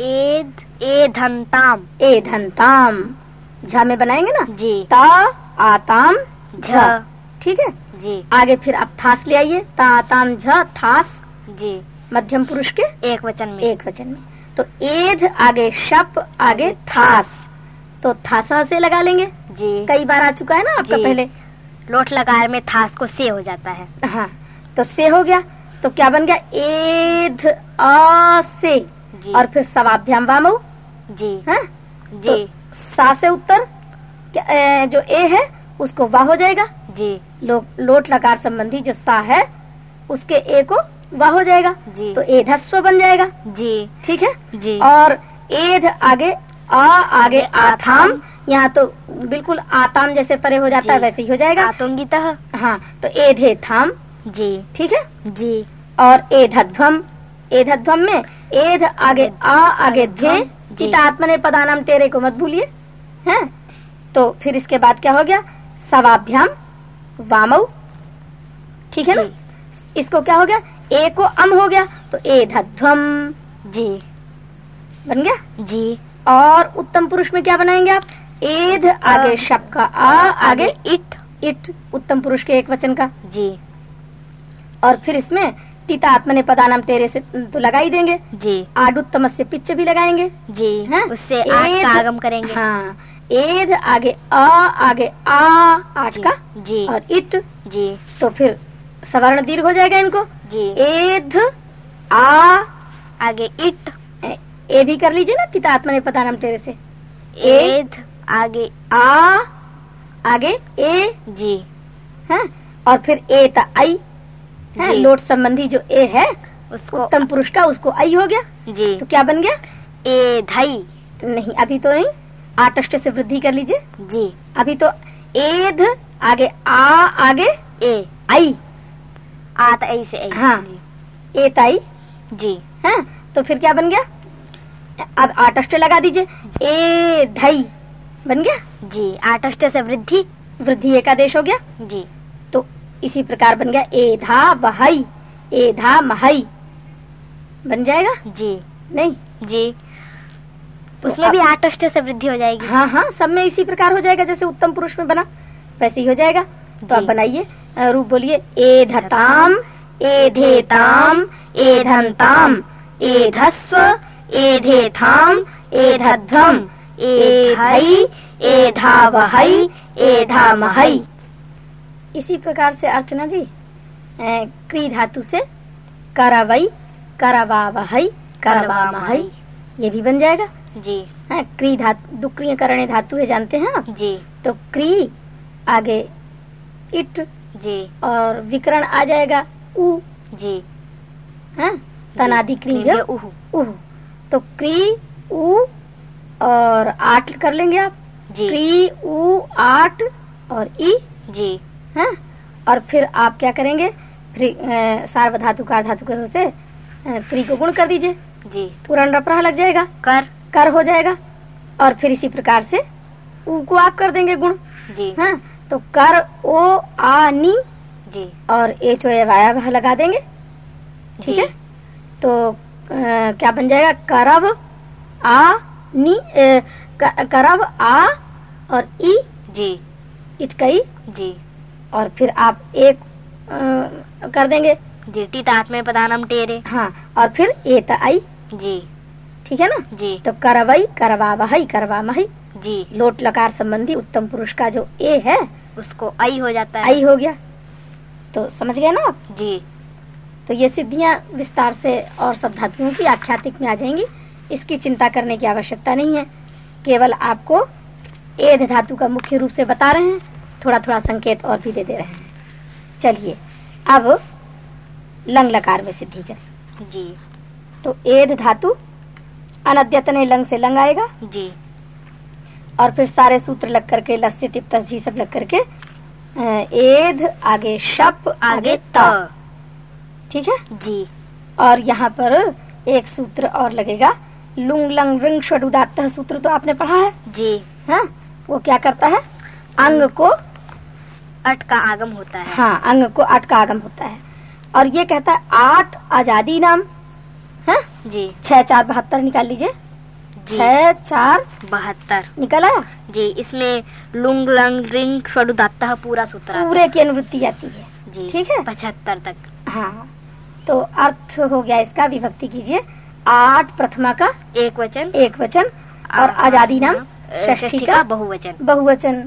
एध एधनताम। एधनताम। झा में बनाएँगे ना? जी। ता आताम झ। झ। ठीक है? जी। आगे फिर आप थास ले आइए। ता आताम झ थास। जी। मध्यम पुरुष के? एक वचन में। एक वचन में। तो एध आगे शप आगे थास। तो थासा से लगा लेंगे। जी। कई बार आ चुका है ना आपका पहले। लोट लकार में थास को से हो जाता है। हाँ तो से हो गया। तो क्या बन गया? एध आ से। जी। और फिर सवाभ्याम वामऊ। जी। हाँ? जी। तो सा से उत्तर क्या- जो ए है उसको वाह हो जाएगा। जी। लो, लोट लकार संबंधी जो सा है उसके ए को वाह हो जाएगा। जी। तो एधस्व बन जाएगा। जी। ठीक है? जी। और एध आगे आ आगे आथाम। यहाँ तो बिल्कुल आताम जैसे परे हो जाता है वैसे ही हो जाएगा। आतुंगितः। हाँ तो एधे थाम जी। ठीक है? जी। और एधध्वम। एधध्वम में एध आगे आ आगे ध्ये। चितात्मने पदानाम टेरे को मत भूलिए। हैं? तो फिर इसके बाद क्या हो गया? सवाभ्याम। वामऊ ठीक है ना? इसको क्या हो गया? ए को अम हो गया तो एधध्वम। जी। बन गया? जी। और उत्तम पुरुष में क्या बनाएँगे आप? एध आगे शब का आ आगे इट। इट उत्तम पुरुष के एक वचन का। जी। और फिर इसमें टीता आत्मने पदानाम टेरे से तो लगा ही देंगे। जी। आडुत्तम से पिच्च भी लगाएँगे। जी। हैं? उससे आगम करेंगे। हाँ। एध आगे आ आगे आ आठ का। जी। और इट। जी। तो फिर सवर्ण दीर्घ हो जाएगा इनको। जी। एध आ आगे इट। ए, ए भी कर लीजिए ना टीता आत्मने पदानाम टेरे से। एध आगे। आ आगे ए जी। है और फिर ए ता आई। है लोट संबंधी जो ए है उसको उत्तम पुरुष का उसको आई हो गया। जी। तो क्या बन गया? ए धई। नहीं अभी तो नहीं। आठ से वृद्धि कर लीजिए। जी। अभी तो एध आगे आ आगे ए। आई। आत ऐ से ऐ हाँ। ए ताई। जी। है तो फिर क्या बन गया? अब आठ अष्ट लगा दीजिए। ए धई। बन गया? जी आठ अष्ट से वृद्धि। वृद्धि एकादेश हो गया? जी। तो इसी प्रकार बन गया। ए एधा बहाई। एधा महाई। बन जाएगा? जी। नहीं? जी। तो उसमें भी आठ अष्ट से वृद्धि हो जाएगी। हाँ हाँ सब में इसी प्रकार हो जाएगा जैसे उत्तम पुरुष में बना। वैसे ही हो जाएगा। तो आप बनाइए। रूप बोलिए। ए धताम ए धेताम ए धनताम ए धस्व ए धेथाम ए धध्वम ए धई ए धावहई ए इसी प्रकार से अर्चना जी क्री धातु से करवई करवावहई करवामहई ये भी बन जाएगा। जी। हाँ क्री धातु डुक्रिय करणे धातु है जानते हैं आप? जी। तो क्री आगे इट जी। और विकरण आ जाएगा उ। जी। हाँ तनादि क्री है उहु। उह। तो क्री उ और आठ कर लेंगे आप। जी। क्री उ आठ और ई जी। है? और फिर आप क्या करेंगे? फिर सार्वधातु कार धातु के से क्री को गुण कर दीजिए। जी। पूर्ण रप्रह लग जाएगा। कर। कर हो जाएगा। और फिर इसी प्रकार से उ को आप कर देंगे गुण। जी। हाँ? तो कर ओ आ नी जी। और एच ओ वाया वह लगा देंगे। ठीक है? तो क्या बन जाएगा? करव आ नी क- करव आ और ई जी। इटकई जी। और फिर आप एक अ, कर देंगे। जी टीतात में पदानम टेरे। हाँ और फिर ए त आई। जी। ठीक है ना? जी। तो करवई करवा वही करवा मही जी। लोट लकार संबंधी उत्तम पुरुष का जो ए है उसको आई हो जाता है। आई हो गया। तो समझ गए ना आप? जी। तो ये सिद्धियाँ विस्तार से और सब धातुओं की आख्यातिक में आ जाएँगी। इसकी चिंता करने की आवश्यकता नहीं है। केवल आपको एध धातु का मुख्य रूप से बता रहे हैं। थोड़ा थोड़ा संकेत और भी दे दे रहे हैं। चलिए अब लंग लकार में सिद्धि करें। जी। तो एध धातु अनद्यतने लंग से लंग आएगा। जी। और फिर सारे सूत्र लग करके लस्य तिप्त तस्जी सब लग करके एध आगे शप आगे, आगे त। ठीक है? जी। और यहाँ पर एक सूत्र और लगेगा। लुंग लंग रिंग षडुदात सूत्र तो आपने पढ़ा है? जी। है? वो क्या करता है? अंग को अट का आगम होता है। हाँ अंग को आठ का आगम होता है। और ये कहता है आठ आज़ादी नाम। है? जी। छह चार बहत्तर निकाल लीजिए। छह चार बहत्तर। निकल आया? जी इसमें लुंग लंग रिंग षडुदात्ता पूरा सूत्र पूरे की अनुवृत्ति आती है है। जी ठीक है। पचहत्तर तक। हाँ। तो अर्थ हो गया इसका विभक्ति कीजिए। आठ प्रथमा का एक वचन। एक वचन और आज़ादी नाम षष्ठी का बहुवचन। बहुवचन।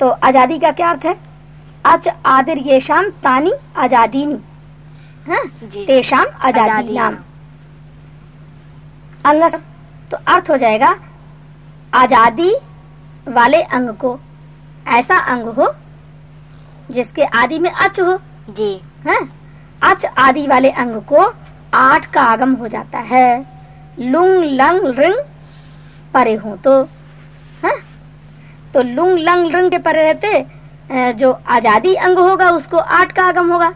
तो आज़ादी का क्या अर्थ है? अच आदिर ये शाम तानी आजादीनी। हाँ? जी। तेषाम आज़ादी आज़ादी नाम नाम। अंग तो अर्थ हो जाएगा आज़ादी वाले अंग को। ऐसा अंग हो जिसके आदि में अच हो। जी। है? अच आदि वाले अंग को आठ का आगम हो जाता है। लुंग लंग रिंग परे हो तो। है? तो लुंग लंग रिंग के परे रहते जो आज़ादी अंग होगा उसको आठ का आगम होगा।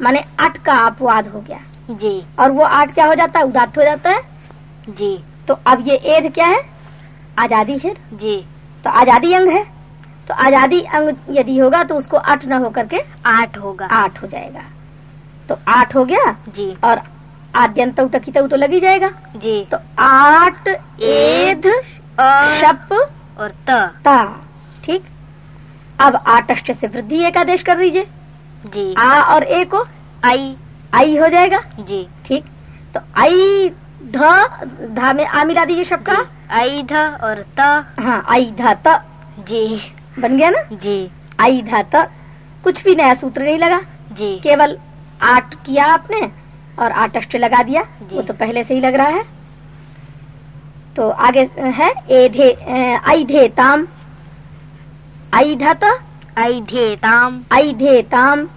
माने आठ का अपवाद हो गया। जी। और वो आठ क्या हो जाता है? उदात्त हो जाता है। जी। तो अब ये एध क्या है? आज़ादी है। जी। तो आज़ादी अंग है। तो आज़ादी अंग यदि होगा तो उसको आठ न होकर के आठ होगा। आठ हो जाएगा। तो आठ हो गया? जी। और आद्यंत टकी तो लग ही जाएगा? जी। तो आठ एध शप और त। ता। ठीक? अब आटष्ट से वृद्धि एक आदेश कर दीजिए जी। आ और ए को? आई। आई हो जाएगा? जी। ठीक? तो आई ध धा में आ मिला दीजिए शब्द का। आई ध और त। हाँ आई धा त। जी। बन गया ना? जी। आई धा त। कुछ भी नया सूत्र नहीं लगा। जी। केवल आठ किया आपने और आठ अष्ट लगा दिया। वो तो पहले से ही लग रहा है। तो आगे है एधे आई धे ताम। आई धत आई धेताम आई धे ताम।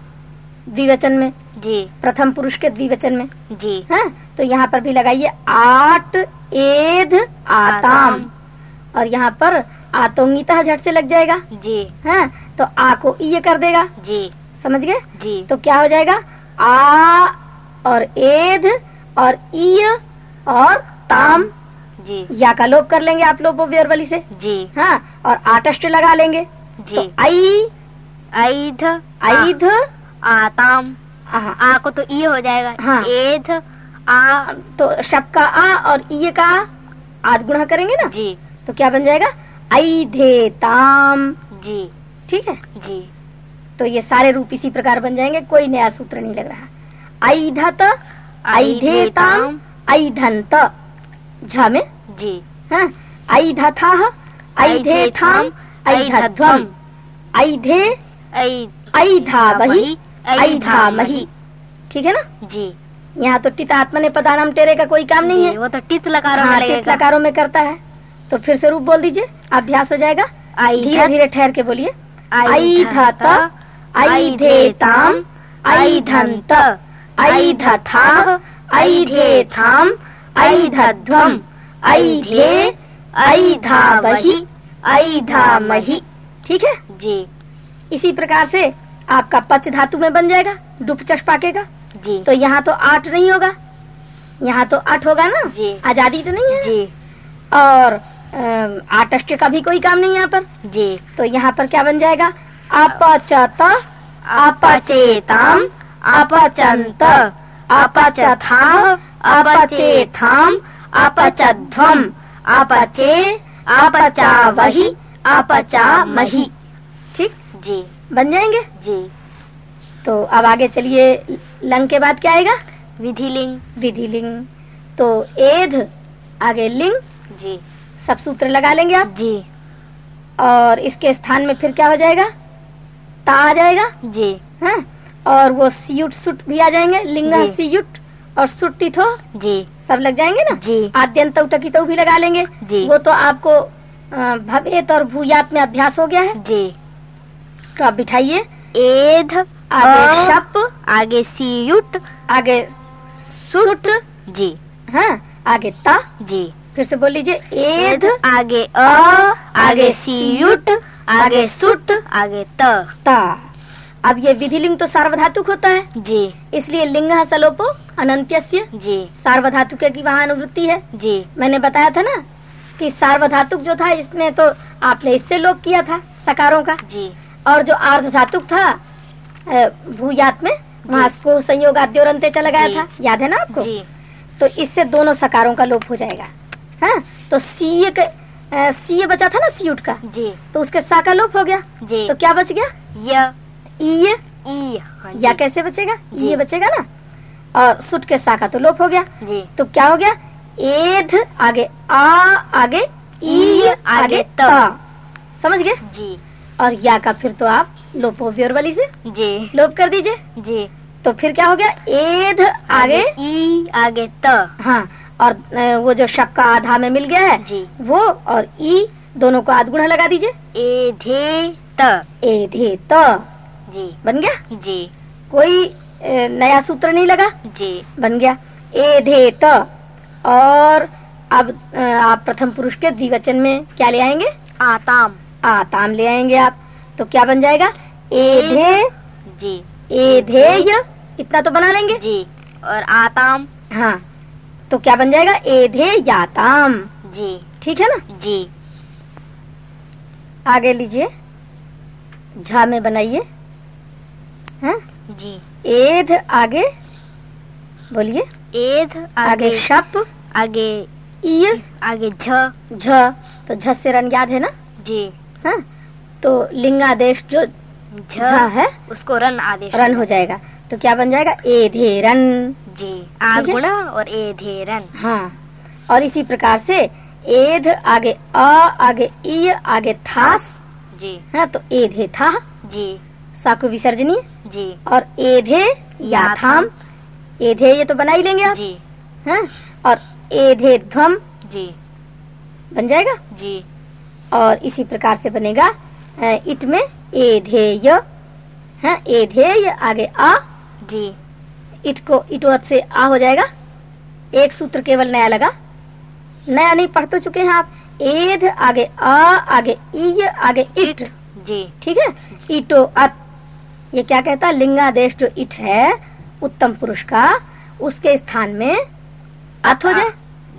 द्विवचन में। जी। प्रथम पुरुष के द्विवचन में। जी। है? तो यहाँ पर भी लगाइए आठ एध आताम। आताम। और यहाँ पर आतोंगिता झट से लग जाएगा। जी। है? तो आ को ये कर देगा। जी। समझ गए? जी। तो क्या हो जाएगा? आ और एध और ईय और ताम। जी। या का लोप कर लेंगे आप लोग व्यरवली से। जी। हाँ और आटष्ट लगा लेंगे। जी। तो आई। आई ध ऐध। आताम हाँ, आ को तो ई हो जाएगा। हाँ। एध आ। तो शब का आ और ई का आ, आद गुणा करेंगे ना? जी। तो क्या बन जाएगा? आई धे ताम। जी। ठीक है? जी। तो ये सारे रूप इसी प्रकार बन जाएँगे कोई नया सूत्र नहीं लग रहा। आई धत आई धे ताम आई धंत झ में? जी। हाँ। आई धथा आई धे थाम आई धध्वम आई धे आई आई धा बही आई धा मही ठीक है ना? जी। यहाँ तो टित आत्मा ने पता नाम टेरे का कोई काम नहीं है। वो तो टित लकारों में हाँ, टित लकारों में करता है। तो फिर से रूप बोल दीजिए अभ्यास हो जाएगा। आई धीरे धीरे ठहर के बोलिए। आई धत, धत आई धे ताम आई धंत आई धथा आई धे थाम आई धध्वम आई धे आई धा वही आई धा मही ठीक है? जी। इसी प्रकार से आपका पच धातु में बन जाएगा डुप चश पाकेगा। जी। तो यहाँ तो आठ नहीं होगा। यहाँ तो आठ होगा ना? जी। आज़ादी तो नहीं है? जी। और आठ अष्ट का भी कोई काम नहीं यहाँ पर। जी। तो यहाँ पर क्या बन जाएगा? अपचत अपचेताम अपचंत अपचथा अपचेथाम अपचध्वम अपचे अपचावही अपचामही। ठीक? जी। बन जाएँगे? जी। तो अब आगे चलिए लंग के बाद क्या आएगा? विधि लिंग। विधि लिंग। तो एध आगे लिंग। जी। सब सूत्र लगा लेंगे आप। जी। और इसके स्थान में फिर क्या हो जाएगा? ता आ जाएगा? जी। है? और वो सियुट सुट भी आ जाएँगे लिंगा। सियुट और सुट्टी थो जी। सब लग जाएँगे ना? जी। आद्यंत उटकी भी लगा लेंगे। जी। वो तो आपको भवेत और भूयात में अभ्यास हो गया है। जी। तो आप बिठाइए। एध आगे शप। आगे सीयुट। आगे सुट। जी। हाँ? आगे ता। जी। फिर से बोल लीजिए एध। आगे अ आगे सीयुट। आगे सुट आगे त। ता। अब ये विधि लिंग तो सार्वधातुक होता है। जी। इसलिए लिंग है सलोपो अनंत्यस्य जी। सार्वधातुक की वहाँ अनुवृत्ति है। जी। मैंने बताया था ना कि सार्वधातुक जो था इसमें तो आपने इससे लोप किया था सकारों का। जी। और जो अर्ध धातुक था भूयात में वहाँ को संयोग आद्योरंते चला गया था। याद है ना आपको? जी। तो इससे दोनों सकारों का लोप हो जाएगा। हाँ? तो सीए अ, बचा था ना सीयुट का? जी। तो उसके सा का लोप हो गया। जी। तो क्या बच गया? य। ईय ई हाँ या कैसे बचेगा? जी। ये बचेगा ना? और सुट के सा का तो लोप हो गया। जी। तो क्या हो गया? एध आगे आ आगे ई आगे त। समझ गए? जी। और या का फिर तो आप लोपो व्योर वाली से। जी। लोप कर दीजिए। जी। तो फिर क्या हो गया? एध आगे ई आगे त। हाँ। और वो जो शक का आधा में मिल गया है जी। वो और ई दोनों को आध गुणा लगा दीजिए। ए धे त। एधे त। जी। बन गया? जी। कोई नया सूत्र नहीं लगा? जी। बन गया। एधे त। और अब आप प्रथम पुरुष के द्विवचन में क्या ले आएँगे? आताम। आताम ले आएँगे आप। तो क्या बन जाएगा? एधे जी। एधेय इतना तो बना लेंगे? जी। और आताम। हाँ। तो क्या बन जाएगा? एधे याताम। जी। ठीक है ना? जी। आगे लीजिए। झा में बनाइए। हाँ? जी। एध आगे। बोलिए। एध आगे आगे। शप। आगे ईय आगे झ। झ। तो झ से रन याद है ना? जी। हाँ। तो लिंगादेश जो झ है उसको रन आदेश रन हो जाएगा। तो क्या बन जाएगा? ए रन जी आ ठीक है? गुणा और ए धे रन हाँ। और इसी प्रकार से एध आगे अ आगे ई आगे थास। जी। है तो एधे था। जी। साकु विसर्जनीय। जी। और एधे याथाम एधे ये तो बना ही लेंगे आप। जी। हैं? और एधे ध्वम। जी। बन जाएगा? जी। और इसी प्रकार से बनेगा इट में एधेय है? एधेय आगे आ जी। इट को इटोत से आ हो जाएगा। एक सूत्र केवल नया लगा। नया नहीं पढ़ तो चुके हैं आप। एध आगे आ आगे ई आगे इट। जी। ठीक है? इटो अत। ये क्या कहता? है लिंगादेश जो इट है उत्तम पुरुष का उसके स्थान में अत हो जाए।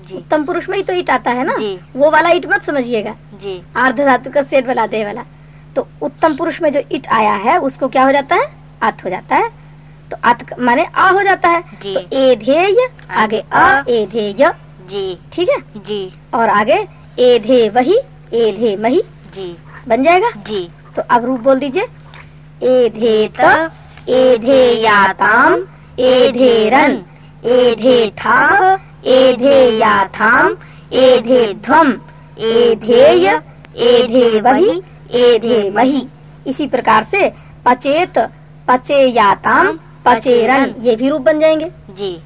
जी। उत्तम पुरुष में ही तो इट आता है ना? जी। वो वाला इट मत समझिएगा। जी। आर्ध धातु का सेठ वाला दे वाला। तो उत्तम पुरुष में जो इट आया है उसको क्या हो जाता है? अत हो जाता है। तो अत माने आ हो जाता है। जी। तो एधेय आगे अ एधेय जी। ठीक है? जी। और आगे एधे वही एधे मही। जी। बन जाएगा? जी। तो अब रूप बोल दीजिए। एधे त एधे याताम एधे रन एधे था एधे याथाम एधे ध्वम एधेय एधे वही एधे मही इसी प्रकार से पचेत पचे याताम पचे रन ये भी रूप बन जाएँगे। जी।